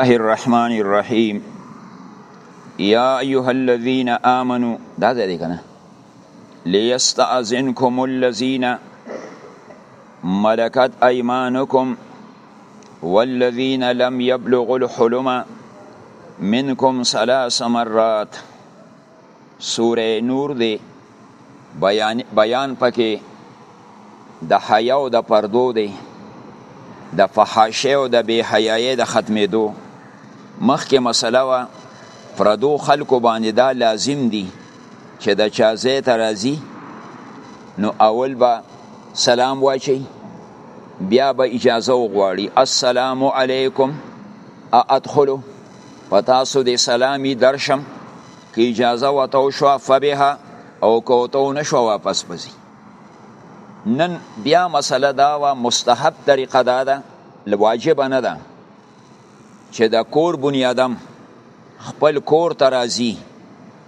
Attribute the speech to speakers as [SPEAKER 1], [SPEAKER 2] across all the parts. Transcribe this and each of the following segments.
[SPEAKER 1] الله الرحمن الرحیم یا ایها الذين آمنوا دا ځای دی کنه ليستأذنكم الذين ملكت ايمانكم والذين لم يبلغوا الحلم منكم ثلاث مرات سوره نور دی بیان بیان پکې د حیا او د پردو دی د فحاشۍ او د بی حیاي د ختمېدو مخکې مسله وا پردو خلکو باندې دا لازم دی چې د چا ځای ته راځي نو اول به سلام واچي بیا به اجازه وغواړي السلام علیکم ادخلو په تاسو دې سلامي درشم که اجازه وته وشوه فبها او که وته ونشوه واپس بځي نن بیا مسله دا وه مستحب طریقه دا ده واجبه نه ده چې د کور بني آدم خپل کور ته راځي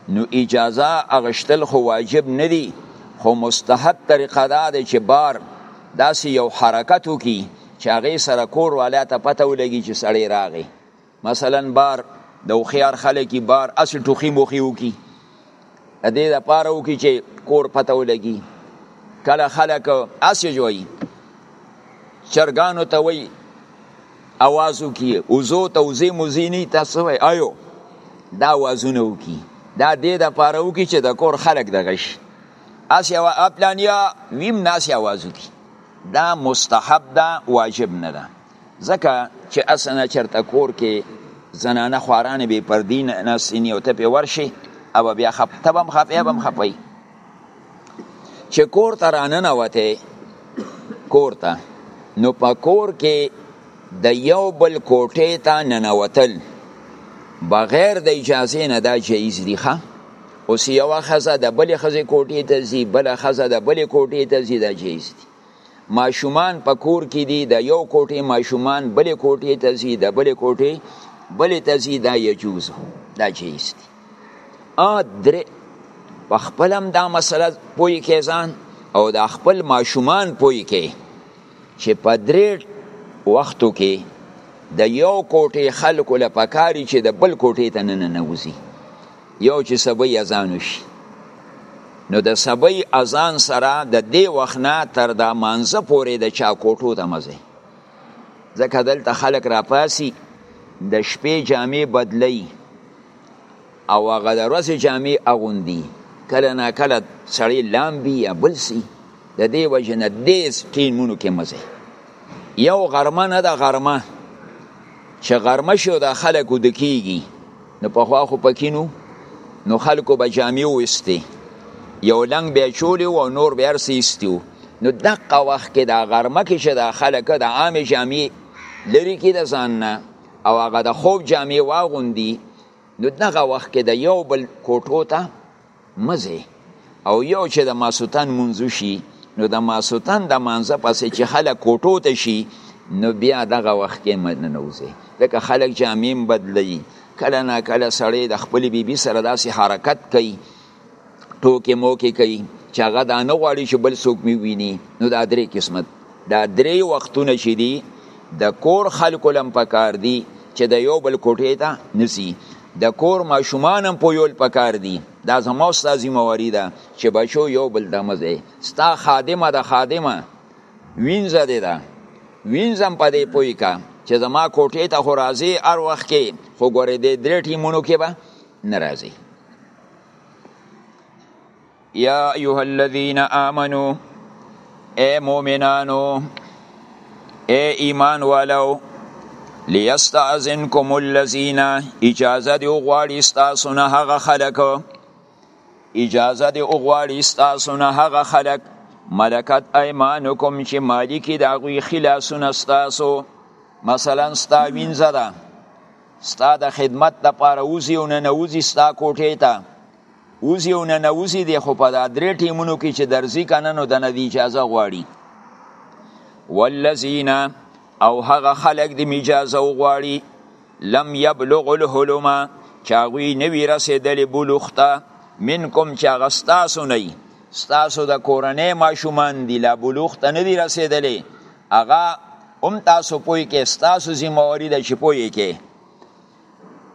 [SPEAKER 1] نو اجازه اغشتل خو واجب نه دي خو مستحب طریقه دا ده چې بار داسې یو حرکت وکړي چې هغې سره کور والا ته پته ولګي چې سړی راغی مثلا بار د هوښیار خلک بار اسې ټوخي موخي وکي د دې لپاره وکي چې کور پته ولګي کله خلک اسې جوړي چرګانو ته وي اواز وکي اوزو ته وزي مزيني تاسو وي آیو دا وازونه وکي دا دې د پاره وکي چې د کور خلک دغه شي اسې وا اپلانیا ویم ناسې اواز وکي دا مستحب ده واجب نه ده ځکه چې اسنه چرته کور کې زنانه خوارانه به پر دین نه سینې او ته په ورشي او بیا خپ تبم خپیا بم خپي چې کور ته راننه وته کور ته نو په کور کې د یو بل کوټې ته ننوتل بغیر د اجازې نه دا جایز دي ښه اوس یوه ښځه د بلې ښځې کوټې ته ځي بله ښځه د بلې کوټې ته ځي دا جایز دي ماشومان په کور کې دي د یو کوټې ماشومان بلې کوټې ته ځي د بلې کوټې بلې ته ځي دا یجوز دا جایز دي ا درې په خپل هم دا مسله پوهې کې ځان او د خپل ماشومان پوهې کې چې په درې وختو کې د یو کوټې خلکو له پکاري چې د بل کوټې ته نه ننوځي یو چې سبی اذان وشي نو د سبی اذان سره د دې وخت نه تر د مانځه پورې د چا کوټو ته مه ځئ ځکه دلته خلک راپاسي د شپې جامې بدلوي او هغه د ورځې جامې اغوندي کله نا کله سړی لامبي یا بل سي د دې وجه نه دیز ټیمونو کې مزه یو غرمه نه د غرمه چې غرمه شو د خلکو د کیږي نو په خوا خو پکینو نو خلکو به جامې وستي یو لنګ بیا چولی او نور بیا رسیستیو نو دقه وخت کې د غرمه کې چې د خلک د عامې جامې لري کې د ځان نه او هغه د خوب جامې واغوندي نو دغه وخت کې د یو بل کوټو ته مزه او یو چې د ماسوتن منځو شي نو د ماسوتن د مانځه پسې چې خلک کوټو ته شي نو بیا دغه وخت کې مننه نوځي ځکه خلک جامیم بدلوي کله نا کله سړی د خپل بیبي سره داسې حرکت کوي ټوکې موکې کوي چې هغه دا نه غواړي چې بل څوک مې ویني نو دا درې قسمت دا درې وختونه چې دي د کور خلکو لم پکار دي چې د یو بل کوټې ته نسی د کور ماشومان هم پویول پکار دي دا زما ستا ذمہواری ده چې بچو یو بل ته مزه ستا خادمه ده خادمه وینځه دی ده وینځم په دې پوی کا چې زما کوټې ته خو راځي هر وخت کې خو ګورې دې درې ټیمونو کې به نه راځي یا ایها الذین آمنو اے مومنانو اے ایمان والو لیستاذنکم الذین اجازه دی غواړي تاسو نه هغه خلک اجازه دی غواړي تاسو نه هغه خلک ملکت ایمانکم چې مالکی دا غوی خلاصونه تاسو مثلا ستا وینځه ده ستا د خدمت د پاره وزي او نه نوزي ستا کوټې ته وزي او ننوزي دی خو په دا درې ټیمونو کې چې درځي کنه نو دنه دی اجازه غواړي والذین او هغه خلق دی اجازه غواړي لم یبلغ الحلم چې هغوی نه وي رسېدلې بلوغ ته منکم چې هغه ستاسو نه وي ستاسو د کورنۍ ماشومان دي لا بلوغ ته نه دي رسېدلې هغه هم تاسو پوه کې ستاسو ذمه واري ده چې پوه کې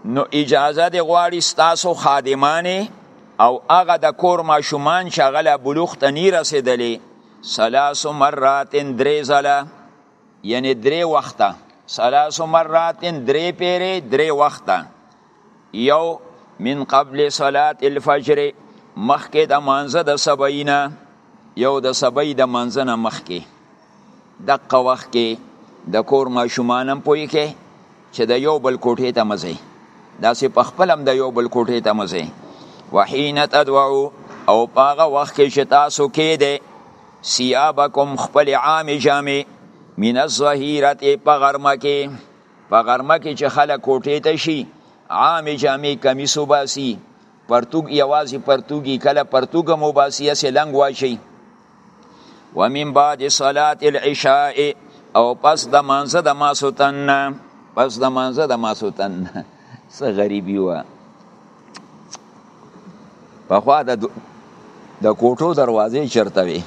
[SPEAKER 1] نو اجازه دې غواړي ستاسو خادمانې او هغه د کور ماشومان چې هغه لا بلوغ ته نی رسېدلی ثلاث مرات درې ځله یعنی درې وخته ثلاث مرات درې پیرې درې وخته یو من قبل صلات الفجر مخکې د مانزه د سبعینا یو د سبعی د مانزه نه مخکې دقه وخت کې د کور ماشومان هم پوي کې چې د یو بل کوټې ته مزه داسې په خپل هم د یو بل کوټې ته مزه وحین تدعو او پاغه وخت کې چې تاسو کې ده سیابکم خپل عام جامع من الظهیرت په غرمه کې په غرمه کې چې خلک کوټې ته شي عام جامع کمیس وباسي پرتوګ یوازې پرتوګي کله پرتوګ مو باسي اسې لنګ واشي ومن بعد صلاة العشاء او پس د مانزه د ماسوتن پس د مانزه د ماسوتن څه غریبی و په خوا د د کوټو دروازې چرته وي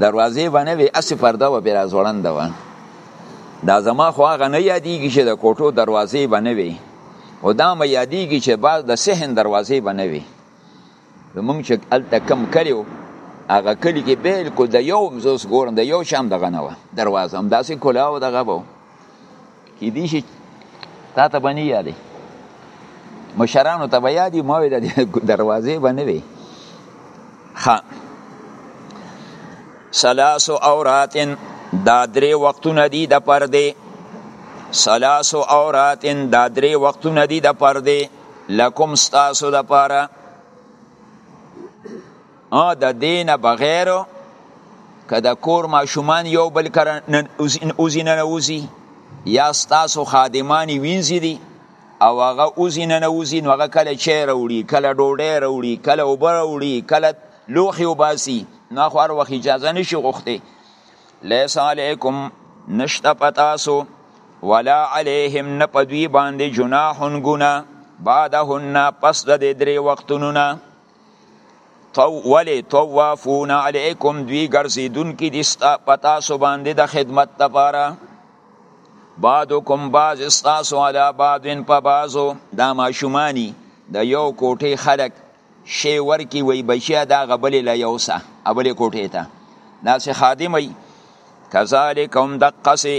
[SPEAKER 1] دروازې باندې وي اسی پرده و پیرا زوړند و دا زما خو هغه نه یادېږي چې د کوټو دروازې باندې وي او دا مې یادېږي چې بعض د صحن دروازې باندې وي زمونږ چې هلته کم کلی و هغه کلي کې بلکل د یو هم زه اوس ګورم د یو چا هم دغه نه وه دروازه همداسې کلا و دغه به و کیدی شي تا ته به نه یادې مشرانو ته به یادې ما وې د دروازې به نه وې ښه سلاسو اوراتن دا درې وختونه دي د پردې سلاسو اوراتن دا درې وختونه دي د پردې لکم ستاسو د پاره ا د دینه بغیر که د کور ماشومان یو بل کره اوزی نه اوزی یا ستاسو خادمانی وینځي دي او هغه اوزی نه اوزی نو هغه کله چای راوړي کله ډوډۍ راوړي کله اوبه راوړي کله لوښي وباسي نو خو هر وخت اجازه نشي غوښتي لیس علیکم نشته پتاسو ولا علیهم نه پدوی باندې جناحون ګنا بعدهن پس د درې وختونو نه تو ولی طوافون علیکم دوی ګرځیدون کې دي ستا پتاسو باندې د خدمت لپاره بعضکم بعض استاسو علی بعض په بعضو دا ماشومانی د یو کوټې خلک شی ورکی وای بچیا دا غبلې لا یوسه ابلې کوټې ته داسې خادم ای کذالک هم دقسی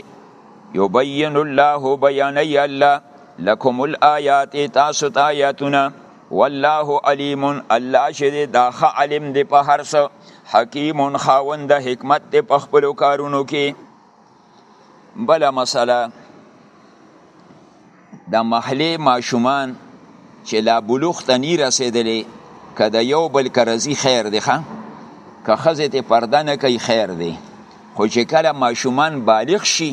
[SPEAKER 1] یبین الله بیانی الله لکم الآیات تاسو ته آیاتونه والله علیم الله چې دی دا ښه علم دی په هر څه حکیم خاوند حکمت دی په خپلو کارونو کې بله مسله د محلې ماشومان چې لا بلوغ ته نی رسېدلی که د یو بل کرزي خیر دی ښه که ښځې ته پرده نه کوي خیر دی خو چې کله ماشومان بالغ شي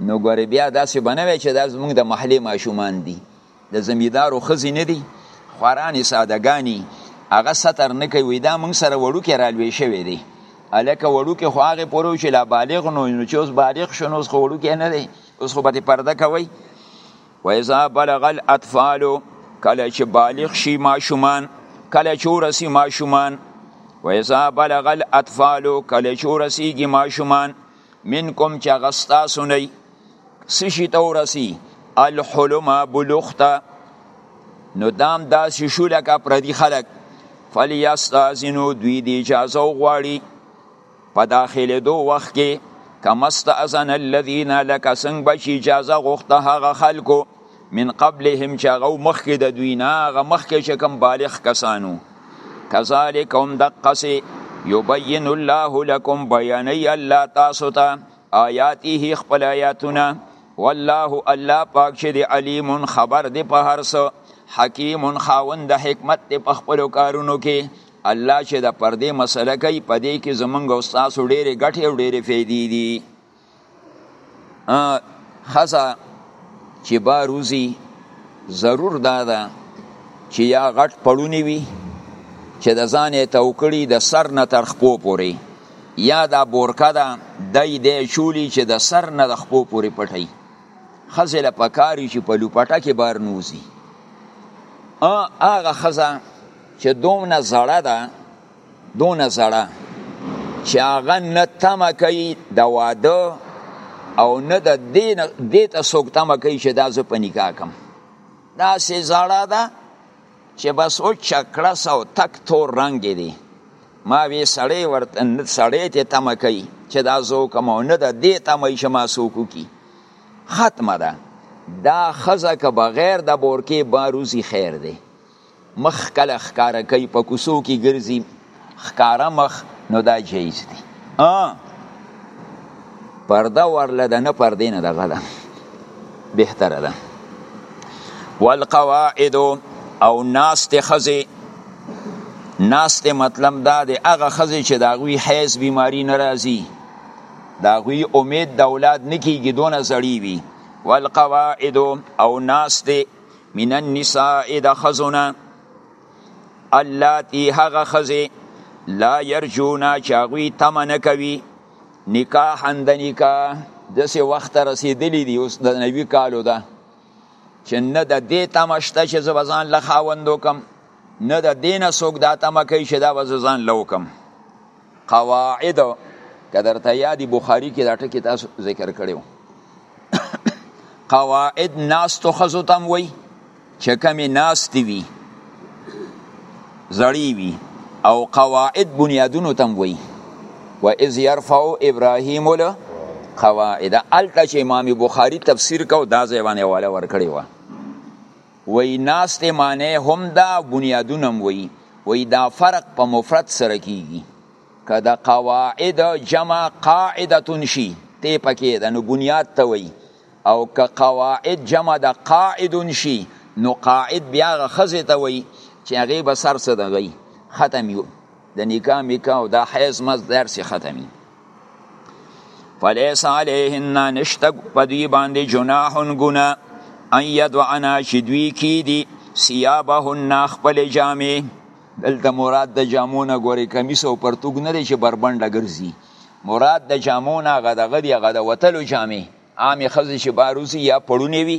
[SPEAKER 1] نو ګورې بیا داسې به نه وي چې دا زموږ د محلې ماشومان دي د زمیدارو خزی نه دی خورانې سادهګانې هغه ستر نه کوي دا موږ سره وړوکی رالوی شوی دی هلکه وړوکی خو هغې پورې و چې لا بالغ نو نو چې اوس بالغ شو نو اوس خو وړوکی نه دی اوس خو به پرده کوئ وایذا بلغ الاطفال کله چې بالغ شي ماشومان کله چې ورسی ماشومان وایذا بلغ الاطفال کله چې ورسیږي ماشومان منکم چې غستا سنئ څه شي ته ورسي الحلم بلوغ ته نو دام داسې شو لکه پردي خلک فلیستاذنو دوی د اجازه وغواړي په داخلېدو وخت کې کما استأذن الذین لکه څنګه به چې اجازه غوښته هغه خلکو من قبلهم چې هغه مخکې د دوی نه هغه مخکې چې کوم بالغ کسانو کذالک هم دقسې یبین الله لکم بیانوي الله تاسو ته آیاته خپل آیاتونه والله الله پاک چې دی علیم خبر دی په هر څه حکیم خاوند د حکمت دی په خپل کارونو کې الله چې د پردې مسله کوي په دې کې زمونږ او تاسو ډېرې ګټې او ډېرې فایدې دي خزه چې با روزي ضرور دا ده چې یا غټ پړونی وي چې د ځان یې توکړي د سر نه تر خپو پوري یا دا بورکه ده دای دی چولی چې د سر نه د خپو پورې پټي خزه له پکاري چې په لوپټه کې بار نوزي ا هغه خزه چې دومره زړه ده دونه زړه چې هغه نه تمه کوي د واده او نه د دین دیته څوک تمه کوي چې دا زه په نکاح کم دا سه زړه ده چې بس او چکړس او تک تور رنګ دی ما وی سړی ورته سړی ته تم کوي چې دا زو کوم نه د دې تم چې ما سوکو کی ختمه ده دا خزه که بغیر د بورکې باروزی خیر دی مخ کله ښکارا کوي په کوسو کې ګرځي ښکاره مخ نو دا جایز دی پرده ورله ده نه پردې نه دغه ده بهتره ده والقواعد او ناست خزه ناست مطلب دا دی هغه خزه چې داغوی حیث بیماری ناراضي داغوی امید د اولاد نکیږي دونه زړی وي والقواعد او ناست من النساء د خزونه اللاتی هغه خزی لا یرجونا چې هغوی تمه نه کوي نکاحا د نکاح داسې وخت ته رسېدلي دي اوس د نوي کالو ده چې نه د دې تمه شته چې زه به ځان له خاوند وکړم نه د دې نه څوک دا تمه کوي چې دا به زه ځان له وکړم قواعد که درته یادی بخاری کې دا ټکی تاسو ذکر کړو قواعد ناستو خزو تم وی چې کمی ناستی وی زړی وی او قواعد بنیادونو تم وی و اذ يرفع ابراهيم له قواعد الته چې امام بخاری تفسیر کو دا ځای باندې والا ور کړی و وی ناست معنی هم دا بنیادونه هم وی وی دا فرق په مفرد سره کیږي که د قواعد جمع قاعدتون شي تی پکې ده نو بنیاد ته وی او که قواعد جمع د قاعدون شي نو قاعد بیا غخزه ته وی چې هغه به سر څه دغی ختم یو د نکاح میکاح او دا حیض مز در سي ختمي فلیس علیهن نشتګ پدوی باندې جناح گنا ان یدعنا چې دوی کی دي سیابهن خپل جامې دلته مراد د جامونه ګوري کمیس او پرتوګ نه لري چې بربنده ګرځي مراد د جامونه غدغه دی غد وتلو جامې عامې خزې چې باروزی یا پړونی وي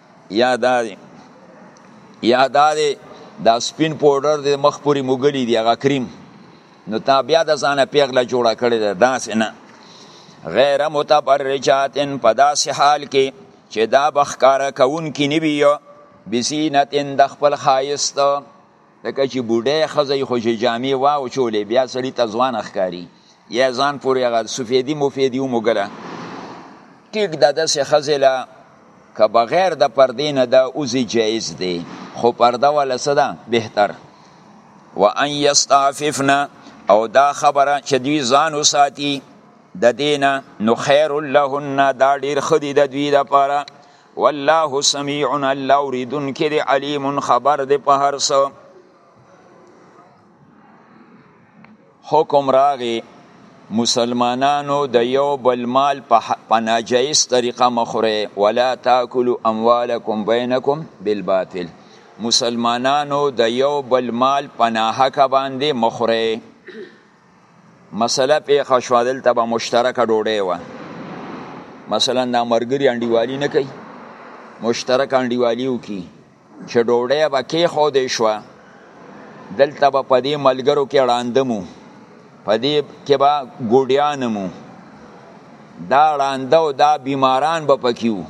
[SPEAKER 1] یا دا دی یا دا دی دا سپین پودر د مخ پورې موګلی دی هغه کریم نو تا بیا د ځانه پیغله جوړه کړې ده داسې نه غیر متبرجات په داسې حال کې چې دا بخکاره کوونکي نه وي بزینت د خپل ښایست ځکه چې بوډۍ ښځه یې خو چې جامې واوچولې بیا سړي ته ځوانه ښکاري یا ځان پورې هغه سفیدي مفیدي وموږله ټیک د داسې ښځې له که بغیر د پردې نه دا اوزي جایز دی خو پرده وله څه ده بهتر و ان یستعففنا او دا خبره چې دوی ځان وساتي د دینه نو خیر لهن دا ډیر خدي د دوی لپاره والله سمیع الله اوریدون کې دی علیم خبر دی په هر څه حکم راغی مسلمانانو د یو بل مال په ناجایز طریقه مخوره ولا تاکلوا اموالکم بینکم بالباطل مسلمانانو د یو بل مال په ناحقه باندې مخوره مسله پیښه شو دلته به مشترکه ډوډۍ و مثلا دا مرګري انډیوالي نه کوي مشترک انډیوالي وکي چې ډوډۍ به کې خو دې شو دلته به په دې ملګرو کې وړاندمو په دې کې به ګوډیانمو دا وړانده او دا بیماران به پکیو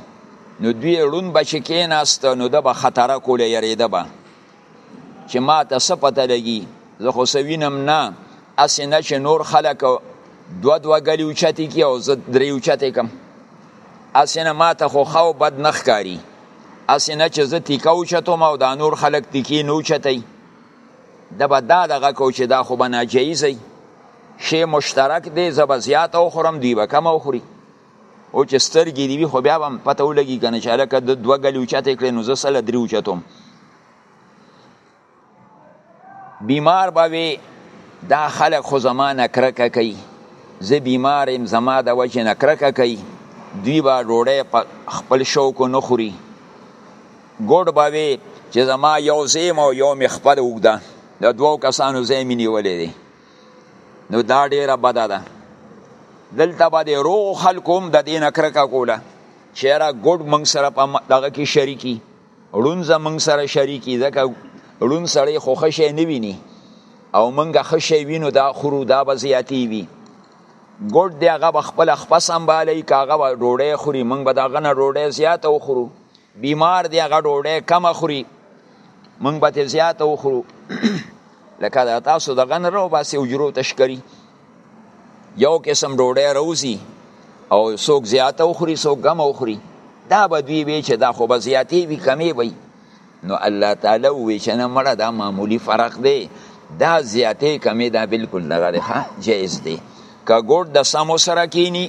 [SPEAKER 1] نو دوی ړون به چې کېناسته نو د به خطره کوله یریده به چې ما ته څه پته لګي زه خو څه وینم نه هسې نه چې نور خلک دوه دوه ګلې اوچتې کړي او زه درې اوچتې کړم هسې نه ما ته خو ښه او بد نه ښکاري هسې نه چې زه تیکه اوچتوم او دا نور خلک تیکې نه اوچتوي ده به دا دغه کو چې دا خو به ناجایز وي شی مشترک دی زه به زیاته وخورم دوی به کمه وخوري او چې سترګې دی وي خو بیا به پته ولګي کنه چې الکه د دوه غلي اوچته کړې نو زه سره درې اوچتم بیمار به وي دا خلک خو زما نه کرکه کوي زه بیمار یم زما د وجې نه کرکه کوي دوی به ډوډۍ په خپل شوق نه خوري ګوډ به وي چې زما یو زیم او یو مې خپل اوږده د دوو کسانو ځای مې نیولی دی نو دا ډیره بده ده دلته به د روغو خلکو هم د دې نه کرکه کوله چېره ګډ موږ سره په دغه کې شریکي ړوند زموږ سره شریکي ځکه ړوند سړی خو ښه شی نه ویني او موږ ښه شی وینو دا خورو دا به زیاتې وي ګډ دی هغه به خپله خپه سنبهالوي که هغه به ډوډۍ خوري موږ به د هغه نه ډوډۍ زیاته وخورو بیمار دی هغه ډوډۍ کمه خوري موږ به ترې زیاته وخورو لکه دا تاسو د غن رو باسي اجرو تشکری یو قسم ډوډۍ روزي او څوک زیاته وخوري څوک کم وخوري دا به دوی وی چې دا خو به زیاتې وي کمې وي نو الله تعالی وی چې نه مړه دا معمولی فرق دی دا زیاتې کمې دا بالکل نه غره جایز دی که ګډ د سمو سره کینی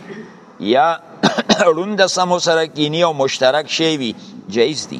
[SPEAKER 1] یا روند سمو سره کینی او مشترک شی وي جایز دی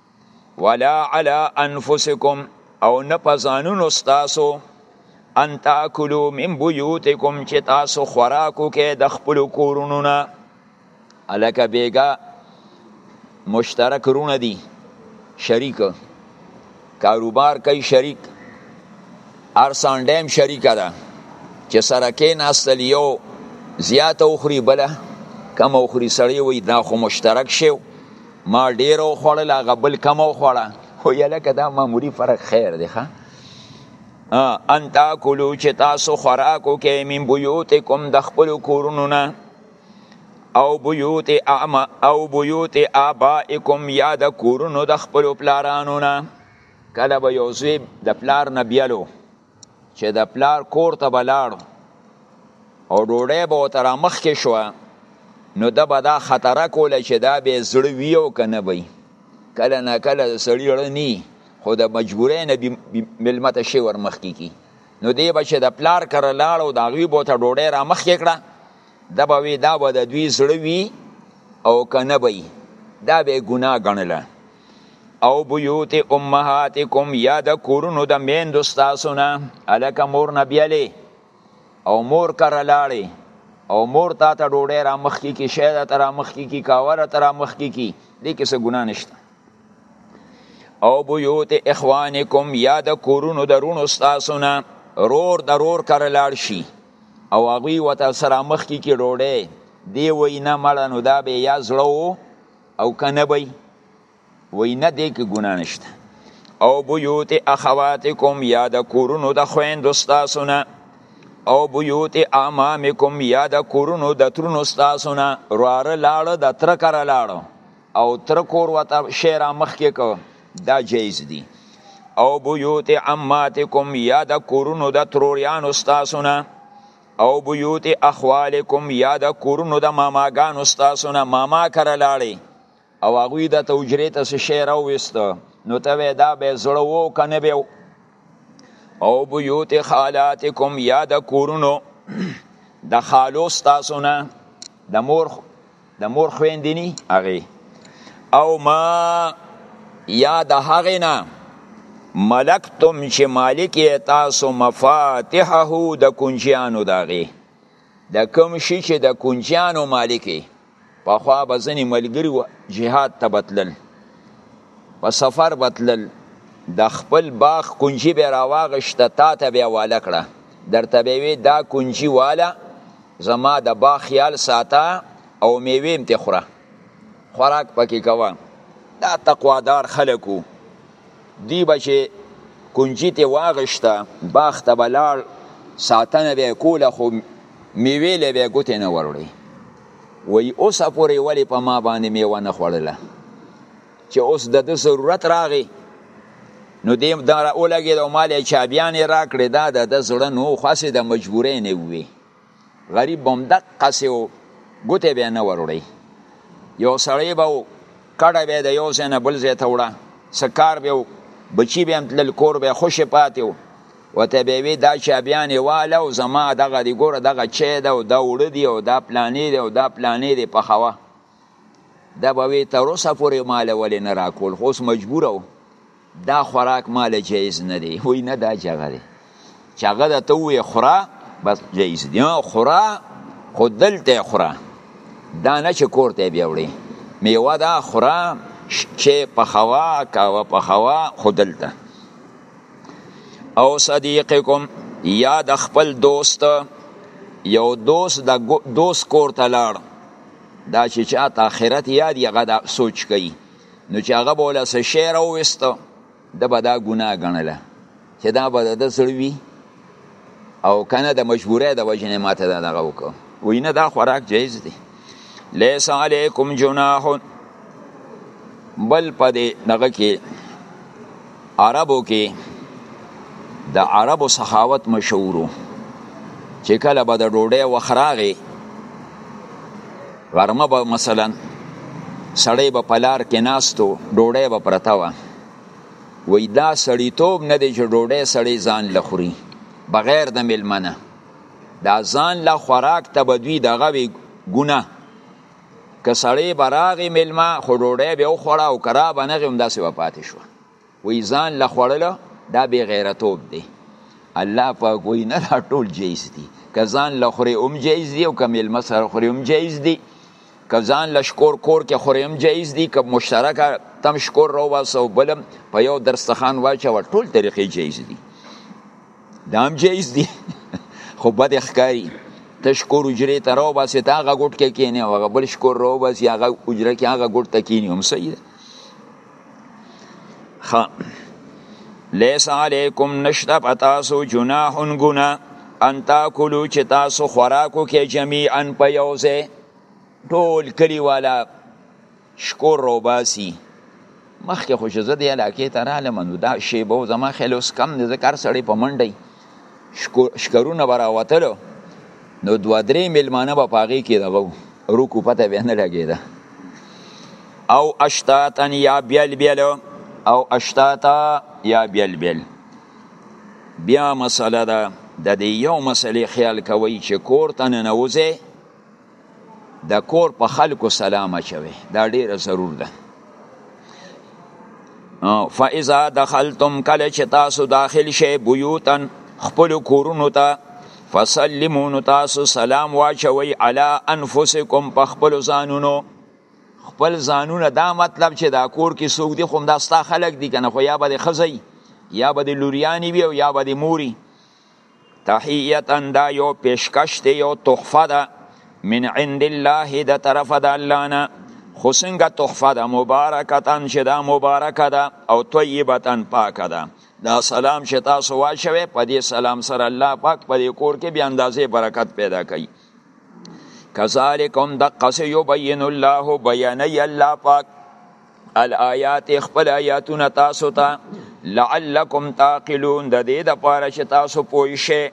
[SPEAKER 1] ولا علی انفسکم او نه پزانونو ستاسو ان تاکلو من بیوتکم چې تاسو خوراکو کې د خپل کورونو نه الکه بیګا مشترک رونه دي شریک کاروبار کوي شریک ارسان ډیم شریک ده چې سره کې ناستل یو زیات اوخري بله کم اوخري سړی وي دا خو مشترک شي ما ډیر او خوړل هغه بل کم او خوړه خو یلکه دا معمولی فرق خیر دی ښه ان تاکلو چې تاسو خوراکو کې من بیوتکم د خپل کورونو نه او بیوت اعما او بیوت ابائکم یا د کورونو د خپل پلارانو نه کله به یو زوی د پلار نه بیلو چې د پلار کور ته به لاړ او ډوډۍ به ورته رامخکې شوه نو ده به دا خطره کوله چې دا به یې زړه وي او که نه به وي کله نا کله د سړي زړه نی خو د مجبورۍ نه مېلمه ته شی ورمخکې کي نو دی به چې د پلار کره لاړ او د هغوی به ورته ډوډۍ رامخکې کړه ده به وي دا به د دوی زړه وي او که نه به وي دا به یې ګناه ګڼله او بیوت امهاتکم یا د کورونو د میندو ستاسو نه الکه مور نه بیلې او مور کره لاړې او مور تا ته ډوډۍ را مخکې کې شی را ته را مخکې کې کاوه را ته را مخکې کې دې کې څه ګناه نشته او بیوت اخوانکم یا د کورونو د رونو ستاسو نه رور د رور کره لاړ شي او هغوی ورته سره مخکې کې ډوډۍ دی وای نه مړه نو دا به یا زړه او کنه به وی نه دی کې ګناه نشته او بیوت اخواتکم یا د کورونو د خویندو ستاسو نه او بیوت امامکم یا د کورونو د ترونو ستاسو نه رواره لاړه د تر کره لاړه او تر کور وته شعر مخ کې کو دا جایز دی او بیوت اماتکم یا د کورونو د تروریانو ستاسو نه او بیوت اخوالکم یا د کورونو د ماماګانو ستاسو نه ماما کره لاړې او هغوی د ته حجرې ته څه شی راوویسته نو ته به دا به زړه وو که نه به او بیوت خالاتکم یا د کورونو د خالو ستاسو نه د مور د مور خويندې ني هغه او ما یا د هغه نه ملکتم چې مالک تاسو مفاتحه د کنجیانو داغه د کوم شي چې د کنجیانو مالک په خوا بزنی ملګری و جهاد ته بتلل په سفر بتلل د خپل باغ کنجی به راواغشته تا ته بیا واله کړه درته به وی دا کنجی واله زما د با خیال ساته او میوه هم ته خوره خوراک پکې کوه دا تقوادار خلکو دی بچې کنجی ته واغشته باغ ته بلاړ ساتنه به کوله خو میوه له به ګوتې نه وروړي وای اوس پورې ولی په ما باندې میوه نه خوړله چې اوس د د ضرورت راغی نو دې دا اولګې د مال چابيان راکړې دا د زړه نو خاصه د مجبورې نه وي غریب هم دقه سی و ګوته به نه وروړي یو سړی به کډه به د یو ځای نه بل ځای ته وړه سکار به بچی به هم تلل کور به خوشې پاتې و وته به وی دا چې بیا نه واله او زما دغه دی ګوره دغه چه دا او دا وړه دی او دا پلانې دی او دا پلانې دی په خوا دا به وی تر اوسه پورې مال ولې نه راکول خو اوس مجبور او دا خوراک مال جایز نه دی وای نه دا جګه دی چې هغه د ته وی خورا بس جایز دی خورا خو دلته خورا دا نه چې کور ته بیا وړي میوه دا خورا چې په خوا کاوه په خوا خو دلته او صدیقکم یا د خپل دوست یو دوست د دوست کور ته لاړ دا چې چاته آخرت یاد یې هغه دا سوچ کوي نو چې هغه به له څه شی راوویسته ده به دا ګناه ګڼله چې دا به د ده زړه وي او که نه د مجبورۍ د وجې نه ماته دا دغه وکړه وایي نه دا خوراک جایز دی لیس علیکم جناح بل په دې دغه کې عربو کې د عربو سخاوت مشهورو چې کله به د ډوډۍ وخت راغی غرمه به مثلا سړی به په لار کې ناستو ډوډۍ به پرته وه وی دا سړیتوب نه دی چې ډوډۍ سړی ځان له خوري بغیر د میلمنه دا ځان له خوراک ته به دوی دغه وي ګونه که سړی به راغی میلمه خو ډوډۍ به وخوړه او که را به نغی همداسې به پاتې شو وایي ځان له خوړله دا بې غیرتوب دی الله پاک وایي نه دا ټول جایز دي که ځان له خورې هم جایز دي او که میلمه سره خورې هم جایز دي که ځان له شکور کور کې خورې هم جایز دي که مشترکه تم شکور راوباسه او بل په یو درستخان واچوه ټول طریقې جایز دي دا هم جایز دی خو بد ښکاری ته شکور اجره ته راو باسي ته هغه ګټ کې کینې هغه بل شکور راو باسي هغه اجره کې هغه ګټ ته کینې هم صحیح ده خ لیس علیکم نشتا پتاسو جناح گنا ان تاکلو چې تاسو خوراکو کې جميعا په یوځه ټول کلی والا شکور روباسي مخکې خو چې زه دې علاقې ته رالم نو دا شیبه و زما خیال اوس کم دی ځکه هر سړی په منډه شکرونه به راوتلو نو دوه درې میلمانه به په هغې کې دغه و روکو پته بیا نه لګېده او اشتاتن یا بیل بیل او اشتاتا یا بیل بیل بیا مسله ده د دې یو مسلې خیال کوي چې کور ته ننوځې د کور په خلکو سلام اچوي دا ډیره ضرور ده فاذا دخلتم کله چې تاسو داخل شئ بیوتن خپل کورونو ته فسلمو نو تاسو سلام واچوي علی انفسکم په خپل ځانونو خپل ځانونه دا مطلب چې دا کور کې څوک دي خو دا ستا خلک دي کنه خو یا به خزي یا به لوریانی وي او یا به موري تحیتا دا یو پیشکش دی یو تحفه ده من عند الله د طرف د الله نه خو څنګه تحفه ده مبارکتا چې دا مبارکه ده او طیبتا پاکه ده دا سلام چې تاسو واچوي په دې سلام سره الله پاک په دې کور کې بیا اندازې برکت پیدا کوي کذالکم دقس یبین الله بیانی الله پاک الآیات خپل آیاتونه تاسو ته لعلکم تعقلون د دې د پاره چې تاسو پوه شئ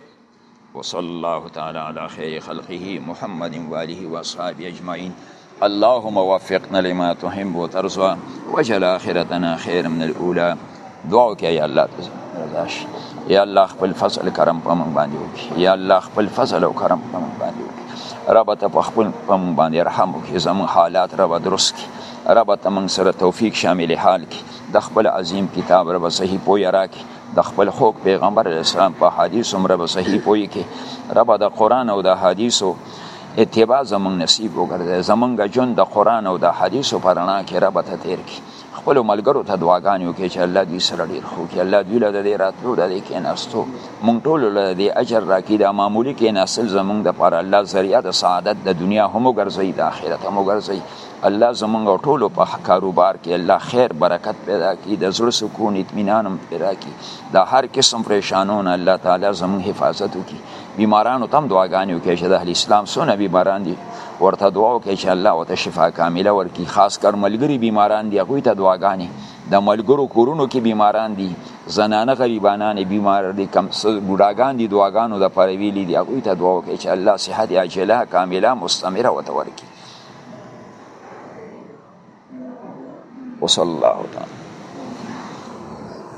[SPEAKER 1] وصلی الله تعالی علی خیر خلقه محمد و آله و اصحابه اجمعین اللهم وفقنا لما تحب وترضى وجل اخرتنا خير من الاولى دعا وکړه یا الله ته رضا شي یا الله خپل فضل کرم په موږ باندې وکړي یا الله خپل فضل او کرم په موږ باندې وکړي رب ته په خپل په موږ باندې رحم وکړي زموږ حالات رب درست کړي رب ته موږ سره توفیق شامل حال کړي د خپل عظیم کتاب رب صحیح پوی راکړي د خپل خوک پیغمبر اسلام په حدیث هم رب صحیح پوی کړي رب د قران او د حدیثو اتباع زمونږ نصیب وګرځي زمونږ جون د قران او د حدیثو پر رڼا کې رب ته تیر کی خپل ملګرو ته دعاګانې وکړي چې الله دې سره ډیر خو کې الله دې له دې راتلو د دې کې نستو مونږ ټول له دې اجر راکې د معمولی کې نسل زمونږ د پر الله ذریعہ د سعادت د دنیا هم وګرځي د آخرت هم وګرځي الله زمونږ ټول په کاروبار کې الله خیر برکت پیدا کړي د زړه سکون اطمینان هم پیدا کړي د هر قسم پریشانونو الله تعالی زمونږ حفاظت وکړي بیمارانو تم دعاګانې وکړي چې د اهل اسلام سونه بیماران دي ورته دعا وکړي چې الله وته شفا کامله ورکړي خاص کر ملګری بیماران دي هغوی ته دعاګانې د ملګرو کورونو کې بیماران دي زنانه غریبانان بیمار دي کم بوډاګان دي دعاګانو د پاره ویلي دي هغوی ته دعا وکړي چې الله صحت عاجله کامله مستمره وته ورکړي وصلی الله تعالی